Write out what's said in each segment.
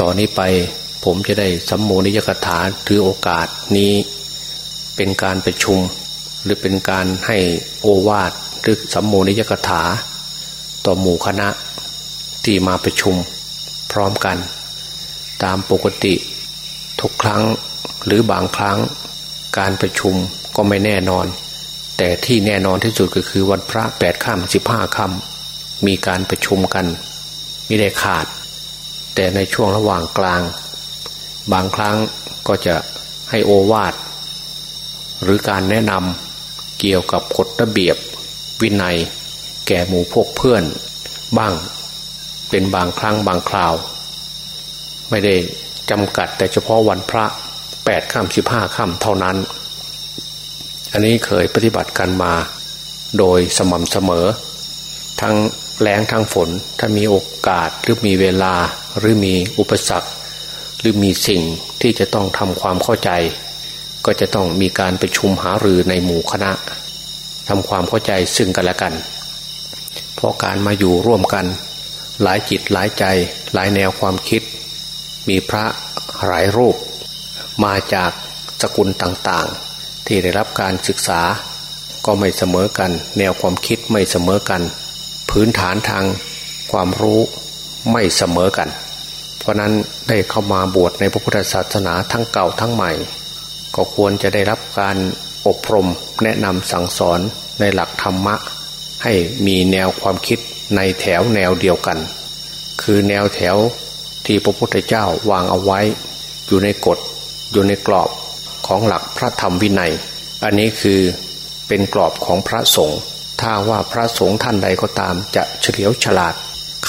ต่อนนี้ไปผมจะได้สัมโมนิยกถาถือโอกาสนี้เป็นการประชุม หรือเป็นการให้โอวาทหรือสัมโมนิยกถา ต่อหมู่คณะที่มาประชุมพร้อมกัน ตามปกติทุกครั้งหรือบางครั้งการประชุมก็ไม่แน่นอน แต่ที่แน่นอนที่สุดก็คือวันพระแปดค่ำสิบห้าค่ำมีการประชุมกันไม่ได้ขาด แต่ในช่วงระหว่างกลาง บางครั้งก็จะให้โอวาทหรือการแนะนำเกี่ยวกับกฎระเบียบวินัย แก่หมู่พวกเพื่อน บ้างเป็นบางครั้งบางคราว ไม่ได้จำกัดแต่เฉพาะวันพระแปดค่ำสิบห้าค่ำเท่านั้น อันนี้เคยปฏิบัติกันมาโดยสม่ำเสมอ ทั้ง แรงทั้งฝน ถ้ามีโอกาสหรือมีเวลาหรือมีอุปสรรค หรือมีสิ่งที่จะต้องทำความเข้าใจ ก็จะต้องมีการประชุมหารือในหมู่คณะทำความเข้าใจซึ่งกันและกัน เพราะการมาอยู่ร่วมกัน หลายจิตหลายใจหลายแนวความคิด มีพระหลายรูป มาจากสกุลต่างๆ ที่ได้รับการศึกษาก็ไม่เสมอกัน แนวความคิดไม่เสมอกัน พื้นฐานทางความรู้ไม่เสมอกัน เพราะนั้นได้เข้ามาบวชในพระพุทธศาสนาทั้งเก่าทั้งใหม่ ก็ควรจะได้รับการอบรมแนะนำสั่งสอนในหลักธรรมะ ให้มีแนวความคิดในแถวแนวเดียวกัน คือแนวแถวที่พระพุทธเจ้าวางเอาไว้ อยู่ในกฎ อยู่ในกรอบของหลักพระธรรมวินัย อันนี้คือเป็นกรอบของพระสงฆ์ ถ้าว่าพระสงฆ์ท่านใดก็ตาม จะเฉลียวฉลาด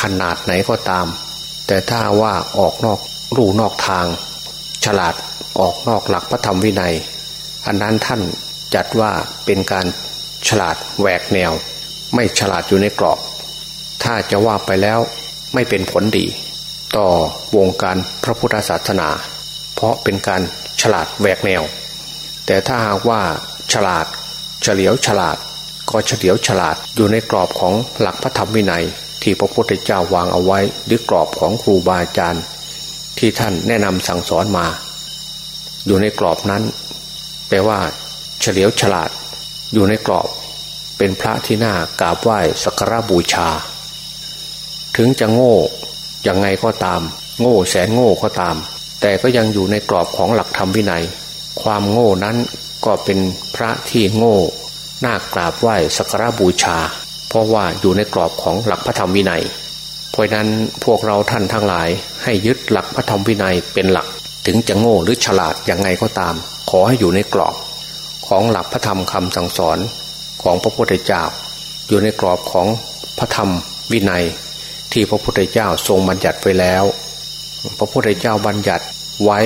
ขนาดไหนก็ตาม แต่ถ้าว่าออกนอกรูนอกทาง ฉลาดออกนอกหลักพระธรรมวินัย อันนั้นท่านจัดว่าเป็นการฉลาดแหวกแนว ไม่ฉลาดอยู่ในกรอบ ถ้าจะว่าไปแล้วไม่เป็นผลดี ต่อวงการพระพุทธศาสนา เพราะเป็นการฉลาดแหวกแนว แต่ถ้าหากว่าฉลาดเฉลียวฉลาด ก็เฉลียวฉลาดอยู่ในกรอบของหลักพระธรรมวินัย ที่พระพุทธเจ้าวางเอาไว้หรือกรอบของครูบาอาจารย์ ที่ท่านแนะนำสั่งสอนมา อยู่ในกรอบนั้น แปลว่าเฉลียวฉลาด อยู่ในกรอบ เป็นพระที่น่ากราบไหว้สักการบูชา ถึงจะโง่ยังไงก็ตาม โง่แสนโง่ก็ตาม แต่ก็ยังอยู่ในกรอบของหลักธรรมวินัย ความโง่นั้นก็เป็นพระที่โง่ น่ากราบไหว้สักการบูชา เพราะว่าอยู่ในกรอบของหลักพระธรรมวินัย เพราะนั้นพวกเราท่านทั้งหลายให้ยึดหลักพระธรรมวินัยเป็นหลัก ถึงจะโง่หรือฉลาดยังไงก็ตาม ขอให้อยู่ในกรอบ ของหลักพระธรรมคำสั่งสอนของพระพุทธเจ้า อยู่ในกรอบของพระธรรมวินัย ที่พระพุทธเจ้าทรงบัญญัติไว้แล้ว พระพุทธเจ้าบัญญัติไว้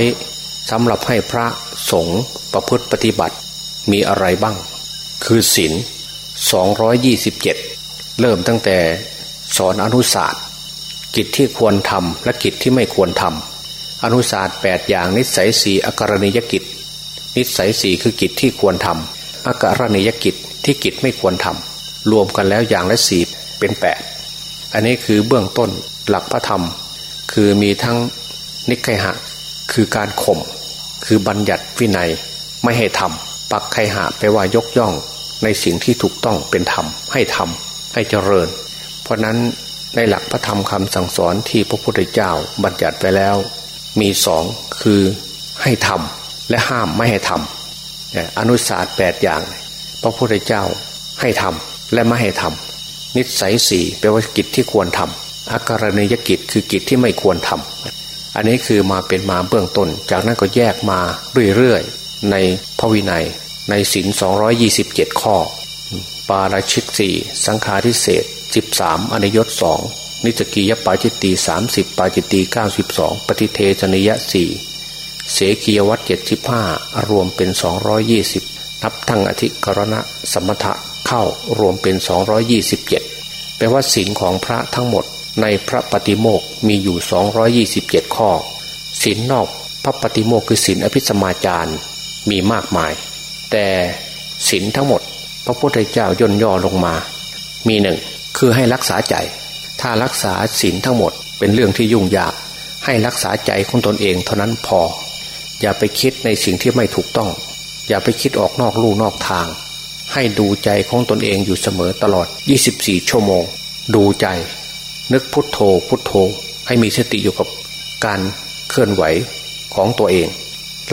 สำหรับให้พระสงฆ์ประพฤติปฏิบัติมีอะไรบ้าง คือศีล227 เริ่มตั้งแต่สอนอนุศาสตร์ กิจที่ควรทำและกิจที่ไม่ควรทำอนุศาสตร์8อย่างนิสัยสีอกรณียกิจ นิสัยสี่คือกิจที่ควรทำอการณียกิจที่กิจไม่ควรทำรวมกันแล้วอย่างละสี่เป็นแปดอันนี้คือเบื้องต้นหลักพระธรรม คือมีทั้งนิไคหะคือการข่มคือบัญญัติวินัยไม่ให้ทำปักไคหะแปลว่ายกย่อง ในสิ่งที่ถูกต้องเป็นธรรมให้ทำให้เจริญ เพราะนั้นในหลักพระธรรมคำสั่งสอนที่พระพุทธเจ้าบัญญัติไปแล้ว มีสองคือให้ทำและห้ามไม่ให้ทำอนุสาสแปดอย่าง พระพุทธเจ้าให้ทำและไม่ให้ทำนิสัยสี่แปลว่ากิจที่ควรทำอาการณียกิจคือกิจที่ไม่ควรทำอันนี้คือมาเป็นมาเบื้องต้น จากนั้นก็แยกมาเรื่อยๆในพระวินัย ในศินสองยี่สิบเจ็ดข้อ ปาราชิกสี่สังฆาทิเศษสิบสามอนยศสองนิจกียปาจิตตีสามสิบปาจิตตีเก้าสิบสองปฏิเทชนิยะสี่เสกียวัตเจ็ดสิบห้ารวมเป็นสองร้อยยี่สิบนับทั้งอธิกรณะสมถะเข้ารวมเป็นสองร้อยี่สิบเจ็ดแปลว่าศีลของพระทั้งหมดในพระปฏิโมกมีอยู่สองร้อยี่สิบเจ็ดข้อศีลนอกพระปฏิโมกคือศีลอภิสมาจารมีมากมาย แต่ศีลทั้งหมด พระพุทธเจ้าย่นย่อลงมา มีหนึ่งคือให้รักษาใจ ถ้ารักษาศีลทั้งหมดเป็นเรื่องที่ยุ่งยาก ให้รักษาใจของตนเองเท่านั้นพอ อย่าไปคิดในสิ่งที่ไม่ถูกต้อง อย่าไปคิดออกนอกลู่นอกทาง ให้ดูใจของตนเองอยู่เสมอตลอด 24 ชั่วโมง ดูใจ นึกพุทโธพุทโธ ให้มีสติอยู่กับการเคลื่อนไหวของตัวเอง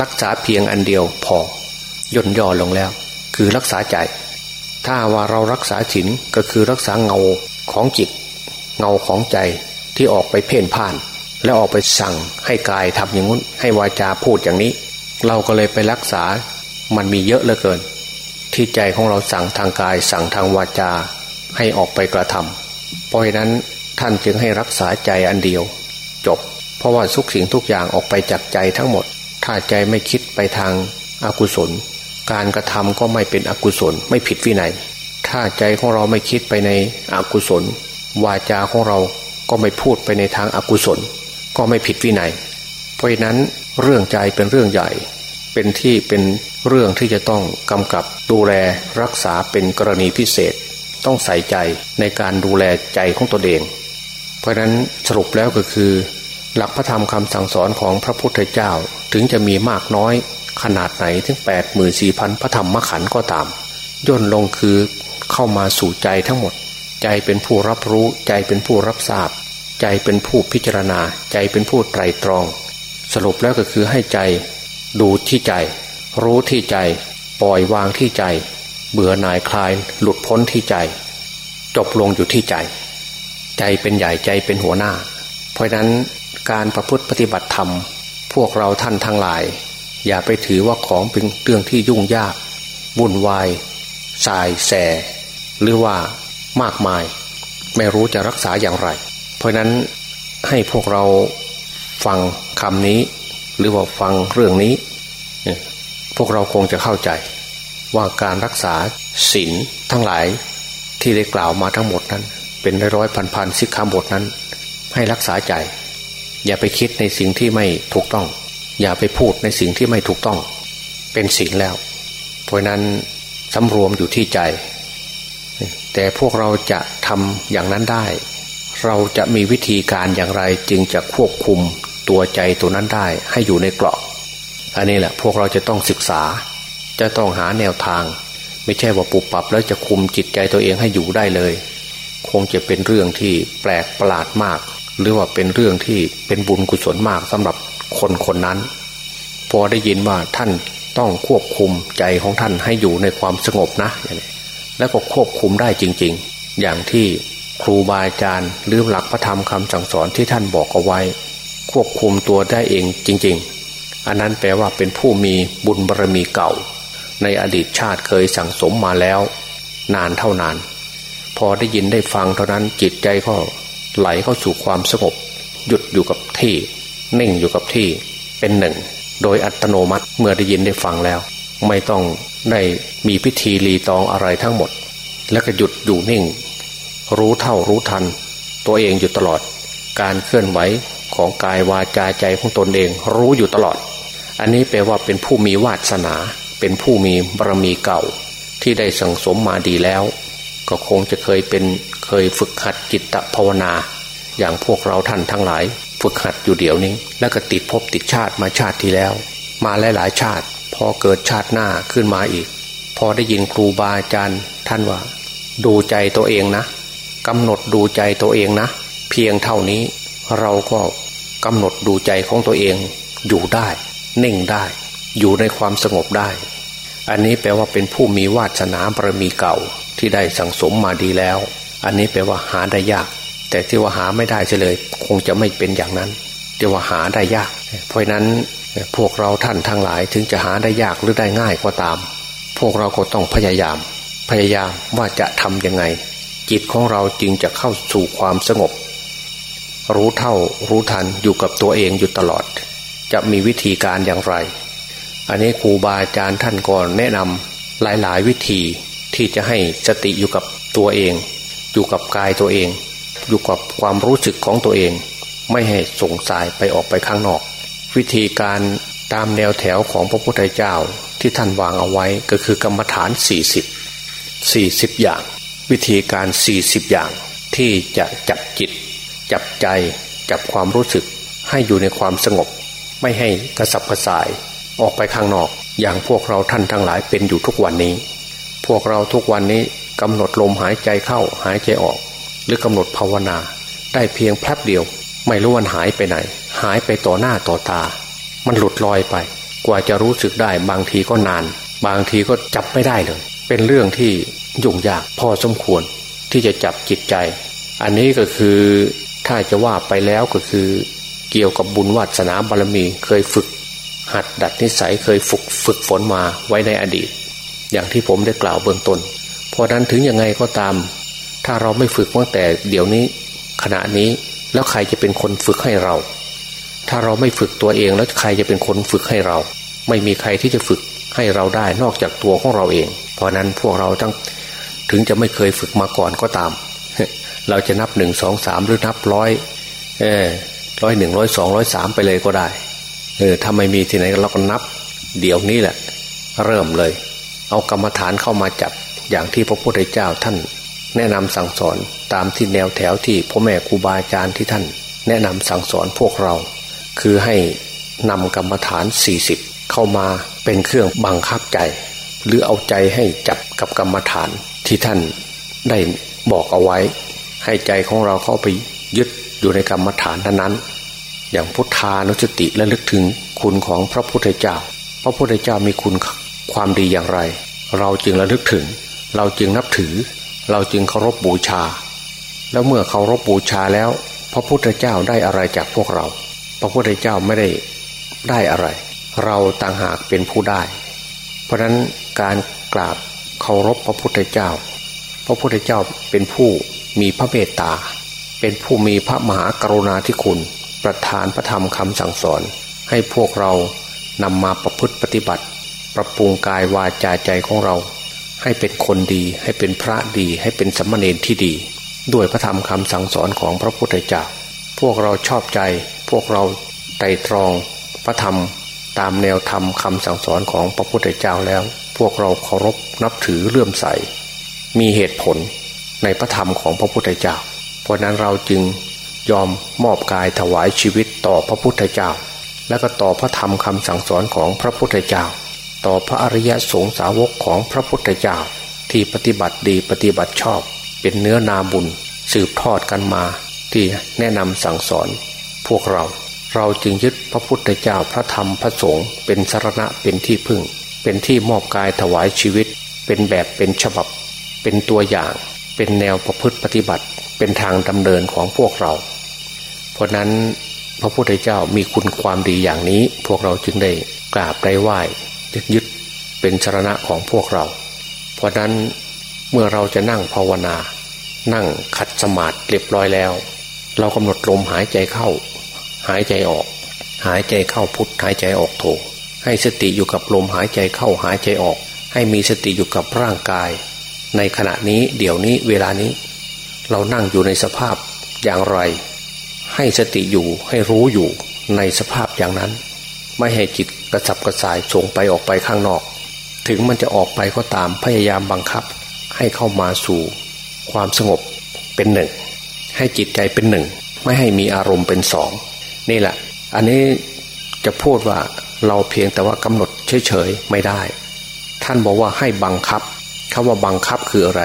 รักษาเพียงอันเดียวพอ ย่นย่อลงแล้ว คือรักษาใจ ถ้าว่าเรารักษาฉินก็คือรักษาเงาของจิต เงาของใจที่ออกไปเพ่นพ่าน แล้วออกไปสั่งให้กายทำอย่างนู้นให้วาจาพูดอย่างนี้ เราก็เลยไปรักษามันมีเยอะเหลือเกิน ที่ใจของเราสั่งทางกาย สั่งทางวาจาให้ออกไปกระทำเพราะฉะนั้นท่านจึงให้รักษาใจอันเดียว จบ เพราะว่าทุกสิ่งทุกอย่างออกไปจากใจทั้งหมด ถ้าใจไม่คิดไปทางอากุศล การกระทำก็ไม่เป็นอกุศล ไม่ผิดวินัย ถ้าใจของเราไม่คิดไปในอกุศล วาจาของเราก็ไม่พูดไปในทางอากุศล ก็ไม่ผิดวินัย เพราะนั้นเรื่องใจเป็นเรื่องใหญ่ เป็นที่เป็นเรื่องที่จะต้องกำกับดูแลรักษาเป็นกรณีพิเศษ ต้องใส่ใจในการดูแลใจของตนเอง เพราะนั้นสรุปแล้วก็คือ หลักพระธรรมคำสั่งสอนของพระพุทธเจ้าถึงจะมีมากน้อย ขนาดไหนถึงแปดหมื่นสี่พันพระธรรมมขันก็ตาม ย่นลงคือเข้ามาสู่ใจทั้งหมด ใจเป็นผู้รับรู้ใจเป็นผู้รับทราบ ใจเป็นผู้พิจารณา ใจเป็นผู้ไตรตรอง สรุปแล้วก็คือให้ใจดูที่ใจ รู้ที่ใจ ปล่อยวางที่ใจ เบื่อหน่ายคลายหลุดพ้นที่ใจ จบลงอยู่ที่ใจ ใจเป็นใหญ่ใจเป็นหัวหน้า เพราะนั้นการประพฤติปฏิบัติธรรม พวกเราท่านทั้งหลาย อย่าไปถือว่าของเป็นเรื่องที่ยุ่งยากวุ่นวายสายแส หรือว่ามากมาย ไม่รู้จะรักษาอย่างไร เพราะนั้นให้พวกเราฟังคำนี้ หรือว่าฟังเรื่องนี้ พวกเราคงจะเข้าใจ ว่าการรักษาศีลทั้งหลายที่ได้กล่าวมาทั้งหมดนั้น เป็นร้อยพันพันสิกขาบทนั้น ให้รักษาใจ อย่าไปคิดในสิ่งที่ไม่ถูกต้อง อย่าไปพูดในสิ่งที่ไม่ถูกต้อง เป็นศีลแล้ว เพราะนั้นสำรวมอยู่ที่ใจ แต่พวกเราจะทำอย่างนั้นได้ เราจะมีวิธีการอย่างไรจึงจะควบคุมตัวใจตัวนั้นได้ให้อยู่ในกรอบอันนี้แหละพวกเราจะต้องศึกษา จะต้องหาแนวทาง ไม่ใช่ว่าปุบปับแล้วจะคุมจิตใจตัวเองให้อยู่ได้เลย คงจะเป็นเรื่องที่แปลกประหลาดมาก หรือว่าเป็นเรื่องที่เป็นบุญกุศลมากสำหรับ คนคนนั้น พอได้ยินว่าท่านต้องควบคุมใจของท่านให้อยู่ในความสงบนะ แล้วก็ควบคุมได้จริง ๆ อย่างที่ครูบาอาจารย์หรือหลักพระธรรมคำสั่งสอนที่ท่านบอกเอาไว้ ควบคุมตัวได้เองจริง ๆ อันนั้นแปลว่าเป็นผู้มีบุญบารรมีเก่า ในอดีตชาติเคยสั่งสมมาแล้ว นานเท่านาน พอได้ยินได้ฟังเท่านั้นจิตใจก็ไหลเข้าสู่ความสงบหยุดอยู่กับที่ นิ่งอยู่กับที่เป็นหนึ่ง โดยอัตโนมัติเมื่อได้ยินได้ฟังแล้ว ไม่ต้องได้มีพิธีรีตองอะไรทั้งหมด แล้วก็หยุดอยู่นิ่ง รู้เท่ารู้ทัน ตัวเองอยู่ตลอด การเคลื่อนไหวของกายวาจาใจของตนเองรู้อยู่ตลอด อันนี้แปลว่าเป็นผู้มีวาสนา เป็นผู้มีบารมีเก่า ที่ได้สั่งสมมาดีแล้ว ก็คงจะเคยเป็นเคยฝึกหัดจิตภาวนา อย่างพวกเราท่านทั้งหลาย ฝึกหัดอยู่เดี๋ยวนี้ แล้วก็ติดภพติดชาติมาชาติที่แล้ว มาหลายๆชาติ พอเกิดชาติหน้าขึ้นมาอีก พอได้ยินครูบาอาจารย์ท่านว่า ดูใจตัวเองนะกำหนดดูใจตัวเองนะ เพียงเท่านี้เราก็กำหนดดูใจของตัวเอง อยู่ได้ นิ่งได้ อยู่ในความสงบได้ อันนี้แปลว่าเป็นผู้มีวาสนาบารมีเก่าที่ได้สั่งสมมาดีแล้ว อันนี้แปลว่าหาได้ยาก แต่ที่ว่าหาไม่ได้เลย คงจะไม่เป็นอย่างนั้นที่ว่าหาได้ยาก เพราะนั้นพวกเราท่านทั้งหลายถึงจะหาได้ยากหรือได้ง่ายก็ตาม พวกเราก็ต้องพยายาม พยายามว่าจะทำยังไง จิตของเราจึงจะเข้าสู่ความสงบ รู้เท่ารู้ทันอยู่กับตัวเองอยู่ตลอด จะมีวิธีการอย่างไร อันนี้ครูบาอาจารย์ท่านก่อนแนะนำหลายๆ วิธีที่จะให้สติอยู่กับตัวเอง อยู่กับกายตัวเอง อยู่กับความรู้สึกของตัวเอง ไม่ให้ส่งสายไปออกไปข้างนอก วิธีการตามแนวแถวของพระพุทธเจ้าที่ท่านวางเอาไว้ก็คือกรรมฐาน 40 40 อย่าง วิธีการ 40 อย่าง ที่จะจับจิต จับใจ จับความรู้สึก ให้อยู่ในความสงบ ไม่ให้กระสับกระส่ายออกไปข้างนอก อย่างพวกเราท่านทั้งหลายเป็นอยู่ทุกวันนี้ พวกเราทุกวันนี้กำหนดลมหายใจเข้าหายใจออก รือกำหนดภาวนา ได้เพียงแป๊บเดียว ไม่รู้วันหายไปไหน หายไปต่อหน้าต่อตา มันหลุดลอยไป กว่าจะรู้สึกได้บางทีก็นาน บางทีก็จับไม่ได้เลย เป็นเรื่องที่ยุ่งยากพอสมควร ที่จะจับจิตใจ อันนี้ก็คือถ้าจะว่าไปแล้วก็คือ เกี่ยวกับบุญวัสนาบารมีเคยฝึก หัดดัดนิสัยเคยฝึกฝึกฝนมาไว้ในอดีต อย่างที่ผมได้กล่าวเบื้องต้นเพราะนั้นถึงยังไงก็ตาม ถ้าเราไม่ฝึกตั้งแต่เดี๋ยวนี้ขณะนี้แล้วใครจะเป็นคนฝึกให้เรา ถ้าเราไม่ฝึกตัวเองแล้วใครจะเป็นคนฝึกให้เรา ไม่มีใครที่จะฝึกให้เราได้นอกจากตัวของเราเอง เพราะนั้นพวกเราทั้งถึงจะไม่เคยฝึกมาก่อนก็ตาม เราจะนับหนึ่งสองสามหรือนับร้อยเออร้อยหนึ่งร้อยสองร้อยสามไปเลยก็ได้ เออถ้าไม่มีที่ไหนเราก็นับ เดี๋ยวนี้แหละ เริ่มเลย เอากรรมฐานเข้ามาจับอย่างที่พระพุทธเจ้าท่าน แนะนำสั่งสอนตามที่แนวแถวที่พ่อแม่ครูบาอาจารย์ที่ท่าน แนะนำสั่งสอนพวกเรา คือให้นำกรรมฐานสี่สิบเข้ามาเป็นเครื่องบังคับใจ หรือเอาใจให้จับกับกรรมฐานที่ท่านได้บอกเอาไว้ ให้ใจของเราเข้าไปยึดอยู่ในกรรมฐานนั้นอย่างพุทธานุสติและลึกถึงคุณของพระพุทธเจ้า พระพุทธเจ้ามีคุณความดีอย่างไร เราจึงระลึกถึง เราจึงนับถือ เราจึงเคารพบบูชา แล้วเมื่อเคารพบบูชาแล้ว พระพุทธเจ้าได้อะไรจากพวกเรา พระพุทธเจ้าไม่ได้ได้อะไร เราต่างหากเป็นผู้ได้ เพราะนั้นการกราบเคารพพระพุทธเจ้า พระพุทธเจ้าเป็นผู้มีพระเมตตา เป็นผู้มีพระมหากรุณาธิคุณ ประทานพระธรรมคำสั่งสอน ให้พวกเรานำมาประพฤติปฏิบัติ ปรับปรุงกายวาจาใจของเรา ให้เป็นคนดี ให้เป็นพระดี ให้เป็นสัมมาเนที่ดี ด้วยพระธรรมคำสั่งสอนของพระพุทธเจ้าพวกเราชอบใจ พวกเราไตรตรองพระธรรมตามแนวธรรมคำสั่งสอนของพระพุทธเจ้าแล้ว พวกเราเคารพนับถือเลื่อมใส มีเหตุผลในพระธรรมของพระพุทธเจ้า เพราะนั้นเราจึงยอมมอบกายถวายชีวิตต่อพระพุทธเจ้า และก็ต่อพระธรรมคำสั่งสอนของพระพุทธเจ้า ต่อพระอริยสงสาวกของพระพุทธเจ้าที่ปฏิบัติดีปฏิบัติชอบ เป็นเนื้อนาบุญสืบทอดกันมา ที่แนะนำสั่งสอน พวกเราเราจึงยึดพระพุทธเจ้าพระธรรมพระสงฆ์เป็นสารณะเป็นที่พึ่ง เป็นที่มอบกายถวายชีวิต เป็นแบบเป็นฉบับ เป็นตัวอย่าง เป็นแนวประพฤติปฏิบัติ เป็นทางดำเนินของพวกเรา เพราะนั้นพระพุทธเจ้ามีคุณความดีอย่างนี้ พวกเราจึงได้กราบได้ไหว้ ยึดเป็นสารณะของพวกเรา เพราะนั้นเมื่อเราจะนั่งภาวนา นั่งขัดสมาธิเรียบร้อยแล้ว เรากำหนดลมหายใจเข้า หายใจออก หายใจเข้าพุทหายใจออกโถให้สติอยู่กับลมหายใจเข้าหายใจออก ให้มีสติอยู่กับร่างกาย ในขณะนี้เดี๋ยวนี้เวลานี้ เรานั่งอยู่ในสภาพอย่างไร ให้สติอยู่ให้รู้อยู่ในสภาพอย่างนั้น ไม่ให้จิตกระสับกระส่ายส่งไปออกไปข้างนอก ถึงมันจะออกไปก็ตามพยายามบังคับ ให้เข้ามาสู่ความสงบเป็นหนึ่ง ให้จิตใจเป็นหนึ่ง ไม่ให้มีอารมณ์เป็นสองนี่แหละ อันนี้จะพูดว่าเราเพียงแต่ว่ากำหนดเฉยๆไม่ได้ ท่านบอกว่าให้บังคับคำว่าบังคับคืออะไร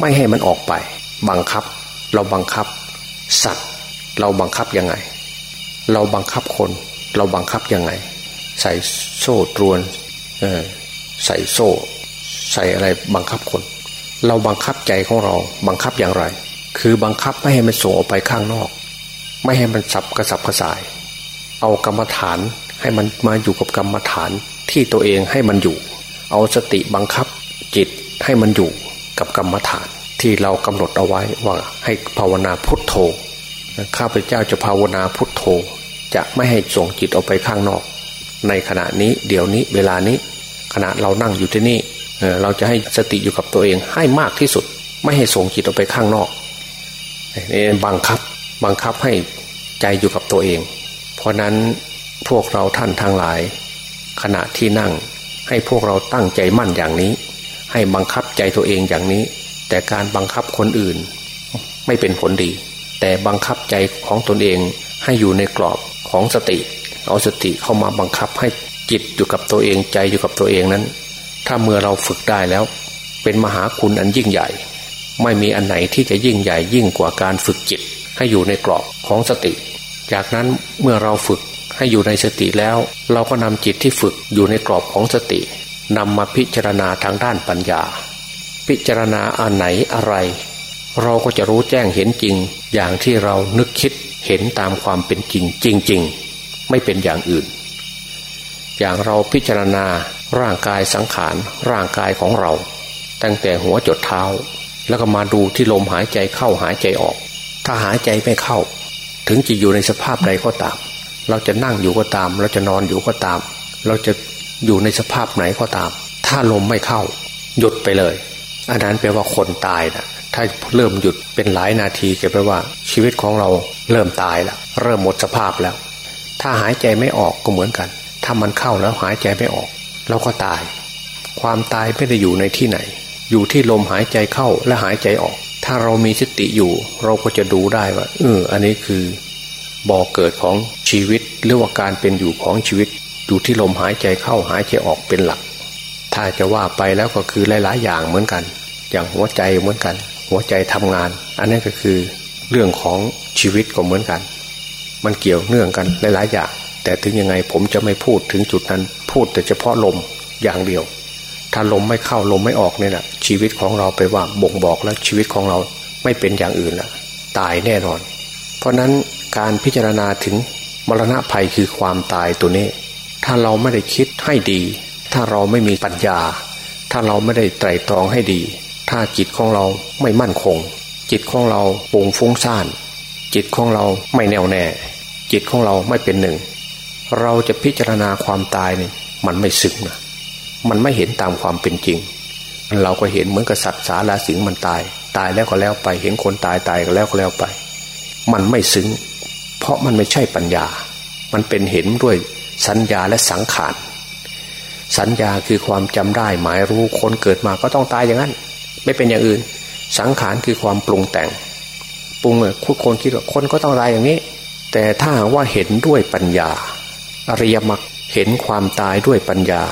ไม่ให้มันออกไป บังคับ เราบังคับ สัตว์ เราบังคับยังไง เราบังคับคน เราบังคับยังไง ใส่โซ่ตรวนใส่โซ่ ใส่อะไรบังคับคน เราบังคับใจของเรา บังคับอย่างไร คือบังคับไม่ให้มันส่งออกไปข้างนอก ไม่ให้มันสับกระสับกระส่าย เอากรรมฐานให้มันมาอยู่กับกรรมฐานที่ตัวเองให้มันอยู่ เอาสติบังคับจิตให้มันอยู่กับกรรมฐานที่เรากำหนดเอาไว้ว่าให้ภาวนาพุทโธข้าพเจ้าจะภาวนาพุทโธ จะไม่ให้ส่งจิตออกไปข้างนอก ในขณะนี้เดี๋ยวนี้เวลานี้ ขณะเรานั่งอยู่ที่นี่เราจะให้สติอยู่กับตัวเองให้มากที่สุด ไม่ให้ส่งจิตออกไปข้างนอกนี่บังคับบังคับให้ใจอยู่กับตัวเอง เพราะนั้นพวกเราท่านทั้งหลาย ขณะที่นั่งให้พวกเราตั้งใจมั่นอย่างนี้ ให้บังคับใจตัวเองอย่างนี้ แต่การบังคับคนอื่น ไม่เป็นผลดี แต่บังคับใจของตนเองให้อยู่ในกรอบ ของสติ เอาสติเข้ามาบังคับให้จิตอยู่กับตัวเองใจอยู่กับตัวเองนั้น ถ้าเมื่อเราฝึกได้แล้ว เป็นมหาคุณอันยิ่งใหญ่ ไม่มีอันไหนที่จะยิ่งใหญ่ยิ่งกว่าการฝึกจิต ให้อยู่ในกรอบของสติ จากนั้นเมื่อเราฝึกให้อยู่ในสติแล้ว เราก็นำจิตที่ฝึกอยู่ในกรอบของสตินำมาพิจารณาทางด้านปัญญา พิจารณาอันไหนอะไร เราก็จะรู้แจ้งเห็นจริง อย่างที่เรานึกคิด เห็นตามความเป็นจริงจริง ๆ ไม่เป็นอย่างอื่น อย่างเราพิจารณาร่างกายสังขารร่างกายของเรา ตั้งแต่หัวจดเท้า แล้วก็มาดูที่ลมหายใจเข้าหายใจออก ถ้าหายใจไม่เข้า ถึงจะอยู่ในสภาพใดก็ตาม เราจะนั่งอยู่ก็ตาม เราจะนอนอยู่ก็ตาม เราจะอยู่ในสภาพไหนก็ตาม ถ้าลมไม่เข้า หยุดไปเลยอันนั้นแปลว่าคนตายนะ ถ้าเริ่มหยุดเป็นหลายนาทีก็แปลว่าชีวิตของเราเริ่มตายแล้วเริ่มหมดสภาพแล้ว ถ้าหายใจไม่ออกก็เหมือนกัน ถ้ามันเข้าแล้วหายใจไม่ออก เราก็ตาย ความตายไม่ได้อยู่ในที่ไหน อยู่ที่ลมหายใจเข้าและหายใจออก ถ้าเรามีสติอยู่ เราก็จะดูได้ว่าเอออันนี้คือบ่อเกิดของชีวิตหรือว่าการเป็นอยู่ของชีวิต อยู่ที่ลมหายใจเข้าหายใจออกเป็นหลัก ถ้าจะว่าไปแล้วก็คือหลาย ๆ อย่างเหมือนกัน อย่างหัวใจเหมือนกัน หัวใจทำงาน อันนี้ก็คือเรื่องของชีวิตก็เหมือนกัน มันเกี่ยวเนื่องกันหลายๆอย่าง แต่ถึงยังไงผมจะไม่พูดถึงจุดนั้น พูดแต่เฉพาะลมอย่างเดียว ถ้าลมไม่เข้าลมไม่ออกเนี่ยแหละชีวิตของเราไปว่าบ่งบอกแล้วชีวิตของเราไม่เป็นอย่างอื่นละตายแน่นอน เพราะนั้นการพิจารณาถึงมรณะภัยคือความตายตัวนี้ ถ้าเราไม่ได้คิดให้ดี ถ้าเราไม่มีปัญญา ถ้าเราไม่ได้ไตรตรองให้ดี ถ้าจิตของเราไม่มั่นคง จิตของเราปุงฟุ้งซ่าน จิตของเราไม่แน่วแน่ จิตของเราไม่เป็นหนึ่ง เราจะพิจารณาความตายเนี่ยมันไม่ซึ้งนะมันไม่เห็นตามความเป็นจริง เราก็เห็นเหมือนกับสัตว์สาราสิงมันตาย ตายแล้วก็แล้วไปเห็นคนตายตายก็แล้วก็แล้วไป มันไม่ซึ้ง เพราะมันไม่ใช่ปัญญา มันเป็นเห็นด้วยสัญญาและสังขารสัญญาคือความจำได้หมายรู้คนเกิดมาก็ต้องตายอย่างนั้น ไม่เป็นอย่างอื่น สังขารคือความปรุงแต่ง ปรุงเลยคุคนคิดว่าคนก็ต้องตายอย่างนี้ แต่ถ้าว่าเห็นด้วยปัญญา อริยมรรคเห็นความตายด้วยปัญญา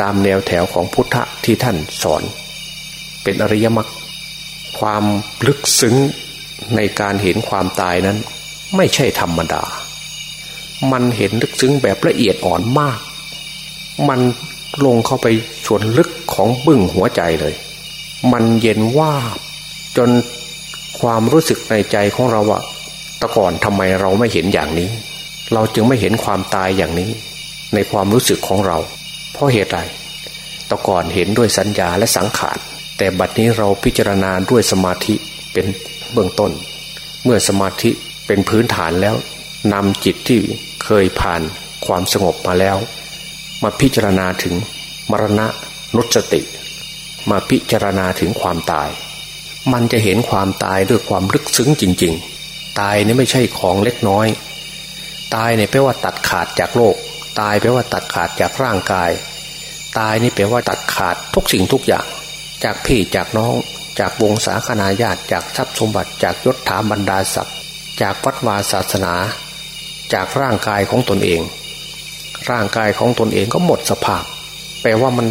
ตามแนวแถวของพุทธะที่ท่านสอน เป็นอริยมรรคความลึกซึ้งในการเห็นความตายนั้น ไม่ใช่ธรรมดา มันเห็นลึกซึ้งแบบละเอียดอ่อนมาก มันลงเข้าไปส่วนลึกของบึ้งหัวใจเลย มันเย็นว่าจนความรู้สึกในใจของเราว่าตะก่อนทำไมเราไม่เห็นอย่างนี้ เราจึงไม่เห็นความตายอย่างนี้ ในความรู้สึกของเรา เพราะเหตุใดตะก่อนเห็นด้วยสัญญาและสังขาร แต่บัดนี้เราพิจารณาด้วยสมาธิเป็นเบื้องต้น เมื่อสมาธิเป็นพื้นฐานแล้วนำจิตที่เคยผ่านความสงบมาแล้ว มาพิจารณาถึงมรณะนุสติ มาพิจารณาถึงความตาย มันจะเห็นความตายด้วยความลึกซึ้งจริง ๆ ตายนี่ไม่ใช่ของเล็กน้อย ตายเนี่ยแปลว่าตัดขาดจากโลก ตายแปลว่าตัดขาดจากร่างกาย ตายนี่แปลว่าตัดขาดทุกสิ่งทุกอย่าง จากพี่จากน้องจากวงศาคณาญาติจากทรัพย์สมบัติจากยศถาบรรดาศักดิ์จากวัดวาศาสนา จากร่างกายของตนเอง ร่างกายของตนเองก็หมดสภาพ แปลว่ามัน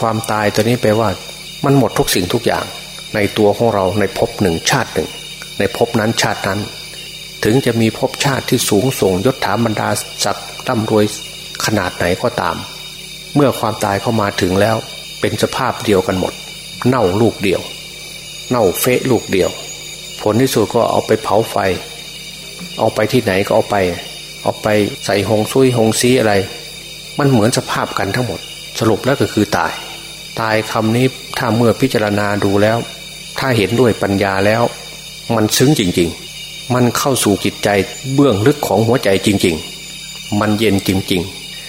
ความตายตัวนี้แปลว่า มันหมดทุกสิ่งทุกอย่าง ในตัวของเราในภพหนึ่งชาติหนึ่ง ในภพนั้นชาตินั้น ถึงจะมีภพชาติที่สูงส่งยศถาบรรดาศักดิ์ร่ำรวยขนาดไหนก็ตาม เมื่อความตายเข้ามาถึงแล้ว เป็นสภาพเดียวกันหมด เน่าลูกเดียว เน่าเฟะลูกเดียว ผลที่สุดก็เอาไปเผาไฟ เอาไปที่ไหนก็เอาไป เอาไปใส่หงซุยหงซีอะไร มันเหมือนสภาพกันทั้งหมด สรุปแล้วก็คือตาย ตายคำนี้ถ้าเมื่อพิจารณาดูแล้ว ถ้าเห็นด้วยปัญญาแล้ว มันซึ้งจริง ๆ มันเข้าสู่จิตใจเบื้องลึกของหัวใจจริง ๆ มันเย็นจริง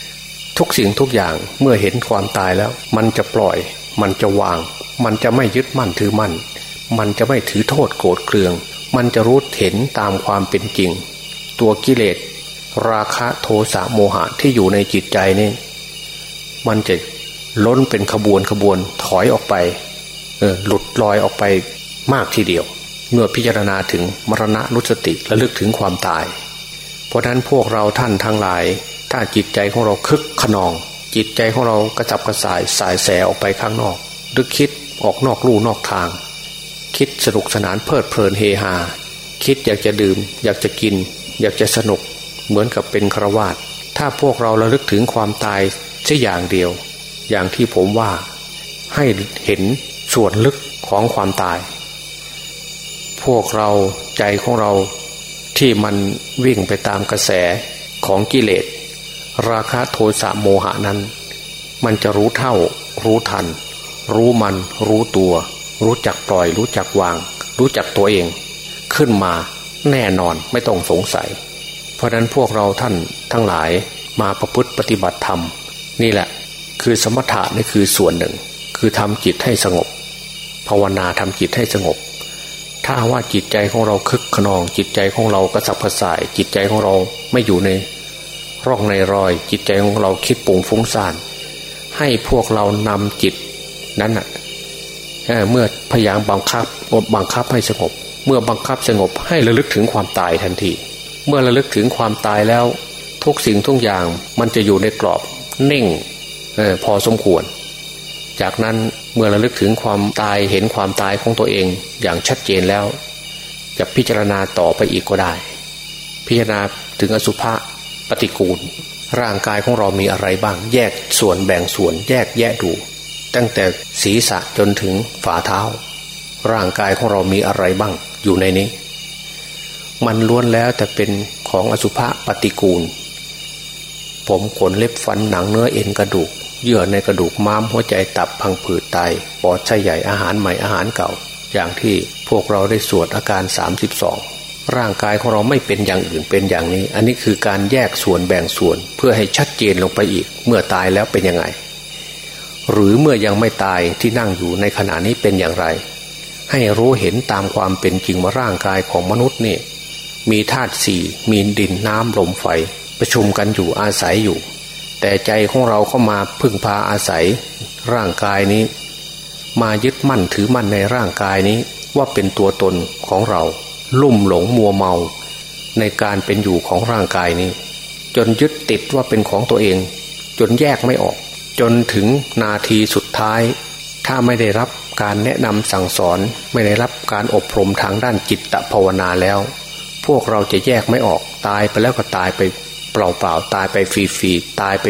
ๆ ทุกสิ่งทุกอย่างเมื่อเห็นความตายแล้ว มันจะปล่อย มันจะวาง มันจะไม่ยึดมั่นถือมั่น มันจะไม่ถือโทษโกรธเคือง มันจะรู้เห็นตามความเป็นจริง ตัวกิเลสราคะโทสะโมหะที่อยู่ในจิตใจนี่มันจะ ล้นเป็นขบวนขบวนถอยออกไปเอหลุดลอยออกไปมากทีเดียว เมื่อพิจารณาถึงมรณะนุสติและลึกถึงความตาย เพราะนั้นพวกเราท่านทั้งหลาย ถ้าจิตใจของเราคึกขนอง จิตใจของเรากระจับกระสายสายแสออกไปข้างนอก หรือคิดออกนอกลู่นอกทาง คิดสนุกสนานเพลิดเพลินเฮฮาคิดอยากจะดื่ม อยากจะกิน อยากจะสนุกเหมือนกับเป็นครวาตถ้าพวกเราระลึกถึงความตายแค่อย่างเดียว อย่างที่ผมว่าให้เห็นส่วนลึกของความตาย พวกเราใจของเราที่มันวิ่งไปตามกระแสของกิเลส ราคะโทสะโมหะนั้น มันจะรู้เท่า รู้ทัน รู้มัน รู้ตัว รู้จักปล่อย รู้จักวาง รู้จักตัวเอง ขึ้นมาแน่นอนไม่ต้องสงสัย เพราะนั้นพวกเราท่านทั้งหลายมาประพฤติปฏิบัติธรรม นี่แหละ คือสมถะนี่คือส่วนหนึ่ง คือทำจิตให้สงบ ภาวนาทำจิตให้สงบ ถ้าว่าจิตใจของเราคึกขนอง จิตใจของเรากระสับกระส่าย จิตใจของเราไม่อยู่ใน ร่องในรอย จิตใจของเราคิดปุ่งฟุ้งซ่าน ให้พวกเรานำจิตนั้นอะเมื่อพยายามบังคับบังคับให้สงบ เมื่อบังคับสงบให้ระลึกถึงความตายทันที เมื่อระลึกถึงความตายแล้ว ทุกสิ่งทุกอย่างมันจะอยู่ในกรอบนิ่ง พอสมควร จากนั้นเมื่อระลึกถึงความตายเห็นความตายของตัวเองอย่างชัดเจนแล้ว จะพิจารณาต่อไปอีกก็ได้ พิจารณาถึงอสุภะปฏิกูล ร่างกายของเรามีอะไรบ้าง แยกส่วนแบ่งส่วนแยกแยะดู ตั้งแต่ศีรษะจนถึงฝ่าเท้า ร่างกายของเรามีอะไรบ้างอยู่ในนี้ มันล้วนแล้วแต่เป็นของอสุภะปฏิกูล ผมขนเล็บฟันหนังเนื้อเอ็นกระดูก เยื่อในกระดูกม้ามหัวใจตับพังผืดไตปอดไส้ใหญ่อาหารใหม่อาหารเก่า อย่างที่พวกเราได้สวดอาการ 32 ร่างกายของเราไม่เป็นอย่างอื่นเป็นอย่างนี้ อันนี้คือการแยกส่วนแบ่งส่วนเพื่อให้ชัดเจนลงไปอีก เมื่อตายแล้วเป็นยังไง หรือเมื่อยังไม่ตายที่นั่งอยู่ในขณะนี้เป็นอย่างไร ให้รู้เห็นตามความเป็นจริงว่าร่างกายของมนุษย์นี่มีธาตุสี่มีดินน้ำลมไฟประชุมกันอยู่อาศัยอยู่ แต่ใจของเราเข้ามาพึ่งพาอาศัยร่างกายนี้ มายึดมั่นถือมั่นในร่างกายนี้ว่าเป็นตัวตนของเรา ลุ่มหลงมัวเมา ในการเป็นอยู่ของร่างกายนี้ จนยึดติดว่าเป็นของตัวเอง จนแยกไม่ออก จนถึงนาทีสุดท้าย ถ้าไม่ได้รับการแนะนำสั่งสอนไม่ได้รับการอบรมทางด้านจิตตภาวนาแล้ว พวกเราจะแยกไม่ออกตายไปแล้วก็ตายไป เปล่าๆตายไปฟรีๆตายไป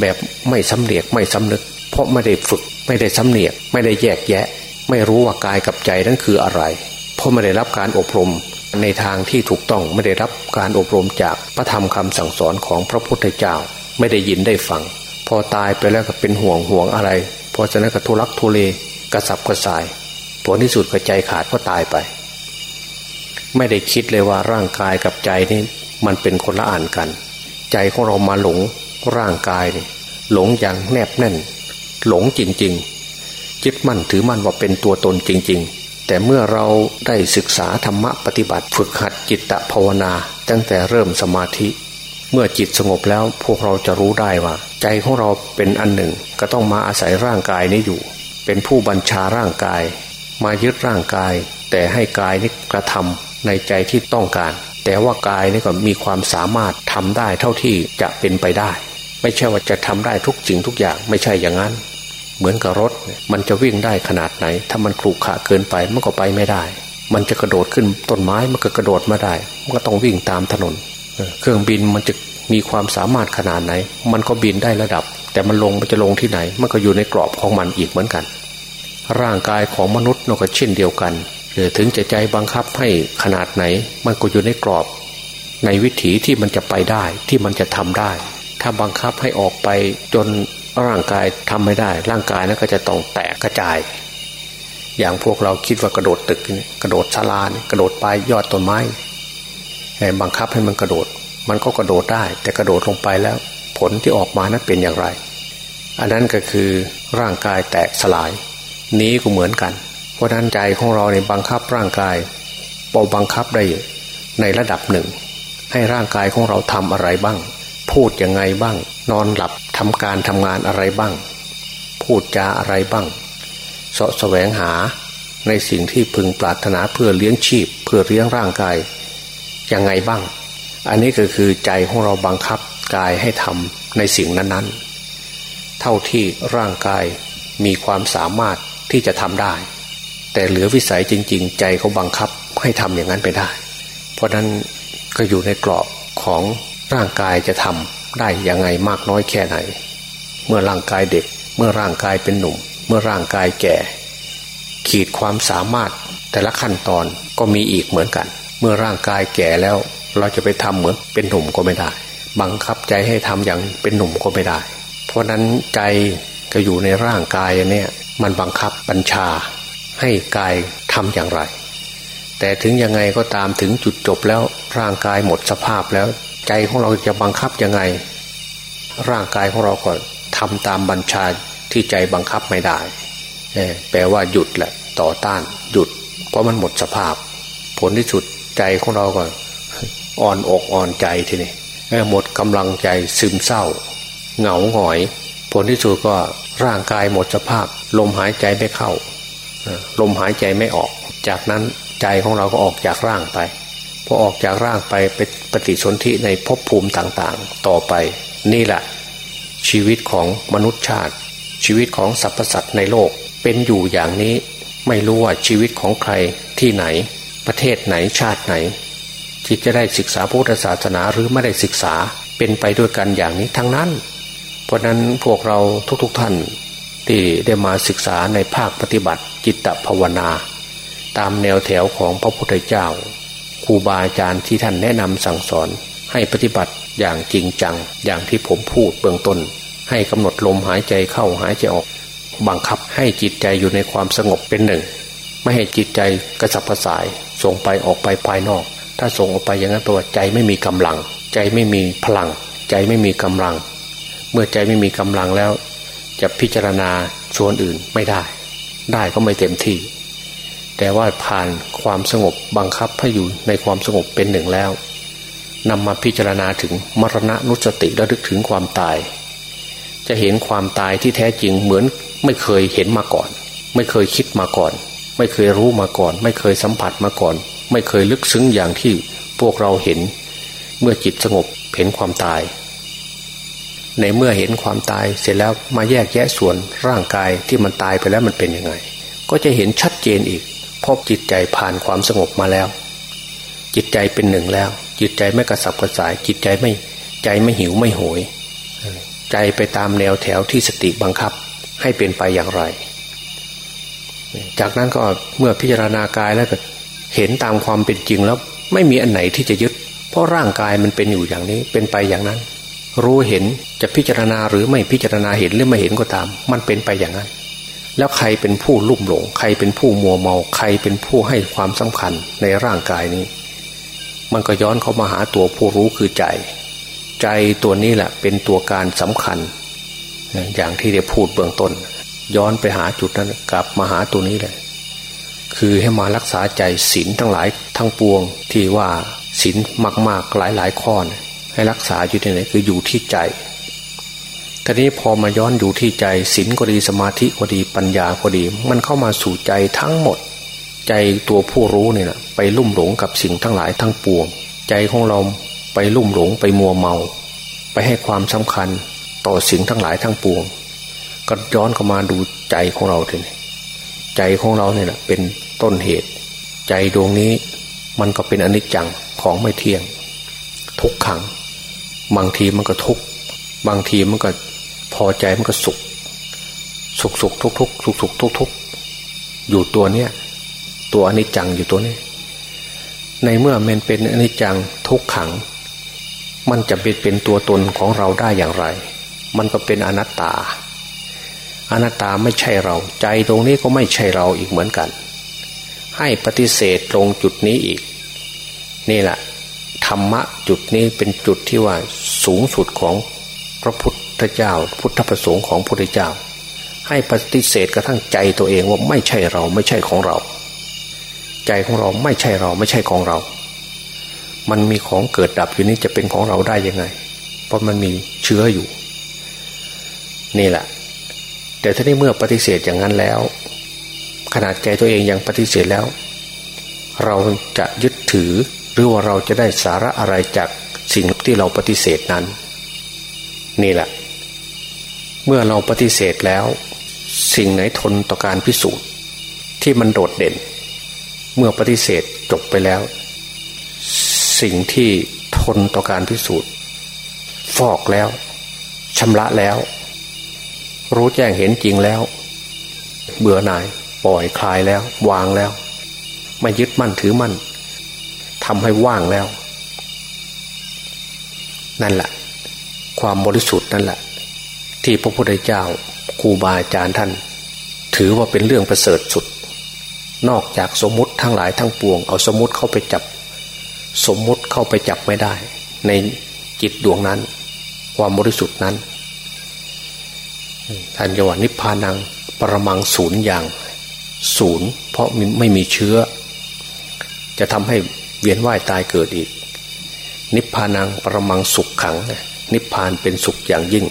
แบบไม่สำเนียกไม่สำนึก เพราะไม่ได้ฝึกไม่ได้สำเนียกไม่ได้แยกแยะ ไม่รู้ว่ากายกับใจนั้นคืออะไร เพราะไม่ได้รับการอบรมในทางที่ถูกต้องไม่ได้รับการอบรมจากพระธรรมคำสั่งสอนของพระพุทธเจ้า ไม่ได้ยินได้ฟัง พอตายไปแล้วก็เป็นห่วงห่วงอะไรพอจะนั้นก็ทุรักทุเลกระสับกระส่ายผลที่สุดก็ใจขาดก็ตายไป ไม่ได้คิดเลยว่าร่างกายกับใจนี่มันเป็นคนละอ่านกัน ใจของเรามาหลงร่างกายนี่หลงอย่างแนบแน่น หลงจริงๆยึดมั่นถือมั่นว่าเป็นตัวตนจริง ๆ แต่เมื่อเราได้ศึกษาธรรมะปฏิบัติฝึกหัดจิตตภาวนา ตั้งแต่เริ่มสมาธิ เมื่อจิตสงบแล้วพวกเราจะรู้ได้ว่า ใจของเราเป็นอันหนึ่งก็ต้องมาอาศัยร่างกายนี้อยู่ เป็นผู้บัญชาร่างกาย มายึดร่างกาย แต่ให้กายนี้กระทำในใจที่ต้องการ แต่ว่ากายนี่ก็มีความสามารถทำได้เท่าที่จะเป็นไปได้ ไม่ใช่ว่าจะทำได้ทุกสิ่งทุกอย่างไม่ใช่อย่างนั้น เหมือนกับรถมันจะวิ่งได้ขนาดไหน ถ้ามันคลุกขะเกินไปมันก็ไปไม่ได้ มันจะกระโดดขึ้นต้นไม้มันก็กระโดดมาได้ มันก็ต้องวิ่งตามถนน เครื่องบินมันจะมีความสามารถขนาดไหน มันก็บินได้ระดับ แต่มันลงมันจะลงที่ไหน มันก็อยู่ในกรอบของมันอีกเหมือนกัน ร่างกายของมนุษย์ก็เช่นเดียวกัน ถึงจะใจบังคับให้ขนาดไหน มันก็อยู่ในกรอบ ในวิถีที่มันจะไปได้ที่มันจะทำได้ ถ้าบังคับให้ออกไปจนร่างกายทำไม่ได้ ร่างกายนั้นก็จะต้องแตกกระจาย อย่างพวกเราคิดว่ากระโดดตึกกระโดดชาลานกระโดดไปยอดต้นไม้บังคับให้มันกระโดด มันก็กระโดดได้ แต่กระโดดลงไปแล้ว ผลที่ออกมานั้นเป็นอย่างไร อันนั้นก็คือร่างกายแตกสลาย นี้ก็เหมือนกัน เพราะนั้นใจของเราในบังคับร่างกายเบาบังคับได้ในระดับหนึ่ง ให้ร่างกายของเราทำอะไรบ้าง พูดยังไงบ้าง นอนหลับทำการทำงานอะไรบ้าง พูดจาอะไรบ้างสาะแสวงหาในสิ่งที่พึงปรารถนาเพื่อเลี้ยงชีพ เพื่อเลี้ยงร่างกายยังไงบ้าง อันนี้ก็คือใจของเราบังคับกายให้ทำในสิ่งนั้นๆ เท่าที่ร่างกายมีความสามารถที่จะทำได้ แต่เหลือวิสัยจริง ๆ ใจเขาบังคับให้ทำอย่างนั้นไปได้ เพราะนั้นก็อยู่ในกรอบของร่างกายจะทำได้ยังไงมากน้อยแค่ไหน เมื่อร่างกายเด็ก เมื่อร่างกายเป็นหนุ่ม เมื่อร่างกายแก่ ขีดความสามารถแต่ละขั้นตอนก็มีอีกเหมือนกัน เมื่อร่างกายแก่แล้ว เราจะไปทำเหมือนเป็นหนุ่มก็ไม่ได้ บังคับใจให้ทำอย่างเป็นหนุ่มก็ไม่ได้ เพราะนั้นใจก็อยู่ในร่างกายเนี่ยมันบังคับบัญชา ให้กายทำอย่างไร แต่ถึงยังไงก็ตามถึงจุดจบแล้วร่างกายหมดสภาพแล้ว ใจของเราจะบังคับยังไง ร่างกายของเราก็ทำตามบัญชาที่ใจบังคับไม่ได้แปลว่าหยุดแหละต่อต้านหยุด เพราะมันหมดสภาพ ผลที่สุดใจของเราก็อ่อนอกอ่อนใจทีนี้หมดกำลังใจซึมเศร้า เหงาหงอย ผลที่สุดก็ร่างกายหมดสภาพ ลมหายใจไม่เข้า ลมหายใจไม่ออก จากนั้นใจของเราก็ออกจากร่างไปพอออกจากร่างไปเป็นปฏิสนธิในภพภูมิต่างๆ ต่อไป นี่แหละชีวิตของมนุษย์ชาติ ชีวิตของสรรพสัตว์ในโลกเป็นอยู่อย่างนี้ ไม่รู้ว่าชีวิตของใครที่ไหน ประเทศไหนชาติไหน ที่จะได้ศึกษาพุทธศาสนาหรือไม่ได้ศึกษาเป็นไปด้วยกันอย่างนี้ทั้งนั้น เพราะนั้นพวกเราทุกๆทท่าน ที่ได้มาศึกษาในภาคปฏิบัติจิตภาวนา ตามแนวแถวของพระพุทธเจ้าครูบาอาจารย์ที่ท่านแนะนำสั่งสอนให้ปฏิบัติอย่างจริงจัง อย่างที่ผมพูดเบื้องต้น ให้กำหนดลมหายใจเข้าหายใจออกบังคับให้จิตใจอยู่ในความสงบเป็นหนึ่ง ไม่ให้จิตใจกระสับกระส่ายส่งไปออกไปภายนอก ถ้าส่งออกไปอย่างนั้นแปลว่าใจไม่มีกำลัง ใจไม่มีพลัง ใจไม่มีกำลัง เมื่อใจไม่มีกำลังแล้ว จะพิจารณาส่วนอื่นไม่ได้ ได้ก็ไม่เต็มที่ แต่ว่าผ่านความสงบบังคับให้อยู่ในความสงบเป็นหนึ่งแล้วนำมาพิจารณาถึงมรณะนุสติและลึกถึงความตาย จะเห็นความตายที่แท้จริงเหมือนไม่เคยเห็นมาก่อน ไม่เคยคิดมาก่อน ไม่เคยรู้มาก่อน ไม่เคยสัมผัสมาก่อน ไม่เคยลึกซึ้งอย่างที่พวกเราเห็น เมื่อจิตสงบเห็นความตาย ในเมื่อเห็นความตายเสร็จแล้วมาแยกแยะส่วนร่างกายที่มันตายไปแล้วมันเป็นยังไง ก็จะเห็นชัดเจนอีกพบจิตใจผ่านความสงบมาแล้ว จิตใจเป็นหนึ่งแล้ว จิตใจไม่กระสับกระส่าย จิตใจไม่ใจไม่หิวไม่โหย ใจไปตามแนวแถวที่สติบังคับให้เป็นไปอย่างไร จากนั้นก็เมื่อพิจารณากายแล้วก็เห็นตามความเป็นจริงแล้ว ไม่มีอันไหนที่จะยึด เพราะร่างกายมันเป็นอยู่อย่างนี้เป็นไปอย่างนั้น รู้เห็นจะพิจารณาหรือไม่พิจารณาเห็นหรือไม่เห็นก็ตาม มันเป็นไปอย่างนั้น แล้วใครเป็นผู้ลุ่มหลง ใครเป็นผู้มัวเมา ใครเป็นผู้ให้ความสำคัญในร่างกายนี้ มันก็ย้อนเข้ามาหาตัวผู้รู้คือใจ ใจตัวนี้แหละเป็นตัวการสำคัญ อย่างที่ได้พูดเบื้องต้น ย้อนไปหาจุดนั้นกลับมาหาตัวนี้แหละคือให้มารักษาใจศีลทั้งหลายทั้งปวงที่ว่าศีลมากๆหลายๆข้อ ให้รักษาอยู่ที่ไหนคืออยู่ที่ใจทีนี้พอมาย้อนอยู่ที่ใจศีลก็ดีสมาธิก็ดีปัญญาก็ดี มันเข้ามาสู่ใจทั้งหมด ใจตัวผู้รู้เนี่ยนะไปลุ่มหลงกับสิ่งทั้งหลายทั้งปวง ใจของเราไปลุ่มหลงไปมัวเมา ไปให้ความสำคัญต่อสิ่งทั้งหลายทั้งปวง ก็ย้อนเข้ามาดูใจของเราทีนี้ใจของเราเนี่ยะเป็นต้นเหตุ ใจดวงนี้มันก็เป็นอนิจจังของไม่เที่ยง ทุกขัง บางทีมันก็ทุกบางทีมันก็พอใจมันก็สุข สุขสุขทุกทุกสุขสุขทุกทุกอยู่ตัวเนี้ยตัวอนิจจังอยู่ตัวนี้ ในเมื่อมันเป็นอนิจจังทุกขัง มันจะเป็นเป็นตัวตนของเราได้อย่างไร มันก็เป็นอนัตตา อนัตตาไม่ใช่เรา ใจตรงนี้ก็ไม่ใช่เราอีกเหมือนกัน ให้ปฏิเสธตรงจุดนี้อีก นี่แหละ ธรรมะจุดนี้เป็นจุดที่ว่าสูงสุดของพระพุทธเจ้า พุทธประสงค์ของพระพุทธเจ้า ให้ปฏิเสธกระทั่งใจตัวเองว่าไม่ใช่เราไม่ใช่ของเรา ใจของเราไม่ใช่เราไม่ใช่ของเรา มันมีของเกิดดับอยู่นี้จะเป็นของเราได้ยังไง เพราะมันมีเชื้ออยู่ นี่แหละ แต่ถ้าได้เมื่อปฏิเสธอย่างนั้นแล้ว ขนาดใจตัวเองยังปฏิเสธแล้ว เราจะยึดถือ หรือว่าเราจะได้สาระอะไรจากสิ่งที่เราปฏิเสธนั้น นี่แหละ เมื่อเราปฏิเสธแล้ว สิ่งไหนทนต่อการพิสูจน์ ที่มันโดดเด่น เมื่อปฏิเสธจบไปแล้ว สิ่งที่ทนต่อการพิสูจน์ ฟอกแล้วชำระแล้ว รู้แจ้งเห็นจริงแล้ว เบื่อหน่าย ปล่อยคลายแล้ว วางแล้ว ไม่ยึดมั่นถือมั่น ทำให้ว่างแล้ว นั่นแหละ ความบริสุทธิ์นั่นแหละ ที่พระพุทธเจ้าครูบาอาจารย์ท่าน ถือว่าเป็นเรื่องประเสริฐสุด นอกจากสมมุติทั้งหลายทั้งปวง เอาสมมุติเข้าไปจับ สมมุติเข้าไปจับไม่ได้ ในจิตดวงนั้น ความบริสุทธิ์นั้นท่านจะว่านิพพานังปรมังศูนย์อย่างศูนย์เพราะไม่มีเชื้อ จะทำให้ วียนว่ายตายเกิดอีก นิพพานังประมังสุขขัง นิพพานเป็นสุขอย่างยิ่ง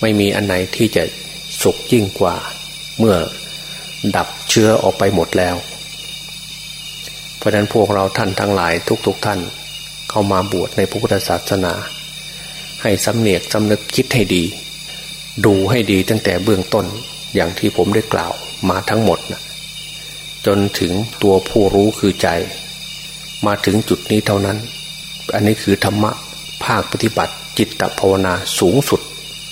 ไม่มีอันไหนที่จะสุขยิ่งกว่า เมื่อดับเชื้อออกไปหมดแล้ว เพราะนั้นพวกเราท่านทั้งหลายทุกๆทท่าน เข้ามาบวชในพระพุทธศาสนา ให้สำเนียกสำนึกคิดให้ดี ดูให้ดีตั้งแต่เบื้องต้นอย่างที่ผมได้กล่าวมาทั้งหมดนะจนถึงตัวผู้รู้คือใจ มาถึงจุดนี้เท่านั้น อันนี้คือธรรมะภาคปฏิบัติจิตภาวนาสูงสุด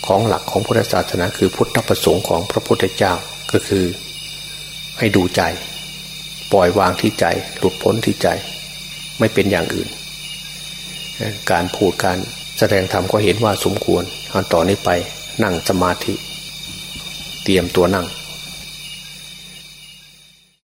ของหลักของพุทธศาสนา คือพุทธประสงค์ของพระพุทธเจ้าก็คือ ให้ดูใจ ปล่อยวางที่ใจ หลุดพ้นที่ใจ ไม่เป็นอย่างอื่น การพูดการแสดงธรรมก็เห็นว่าสมควรตอนนี้ไปนั่งสมาธิ เตรียมตัวนั่ง